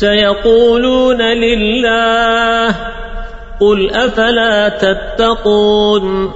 سيقولون لله قل أفلا تتقون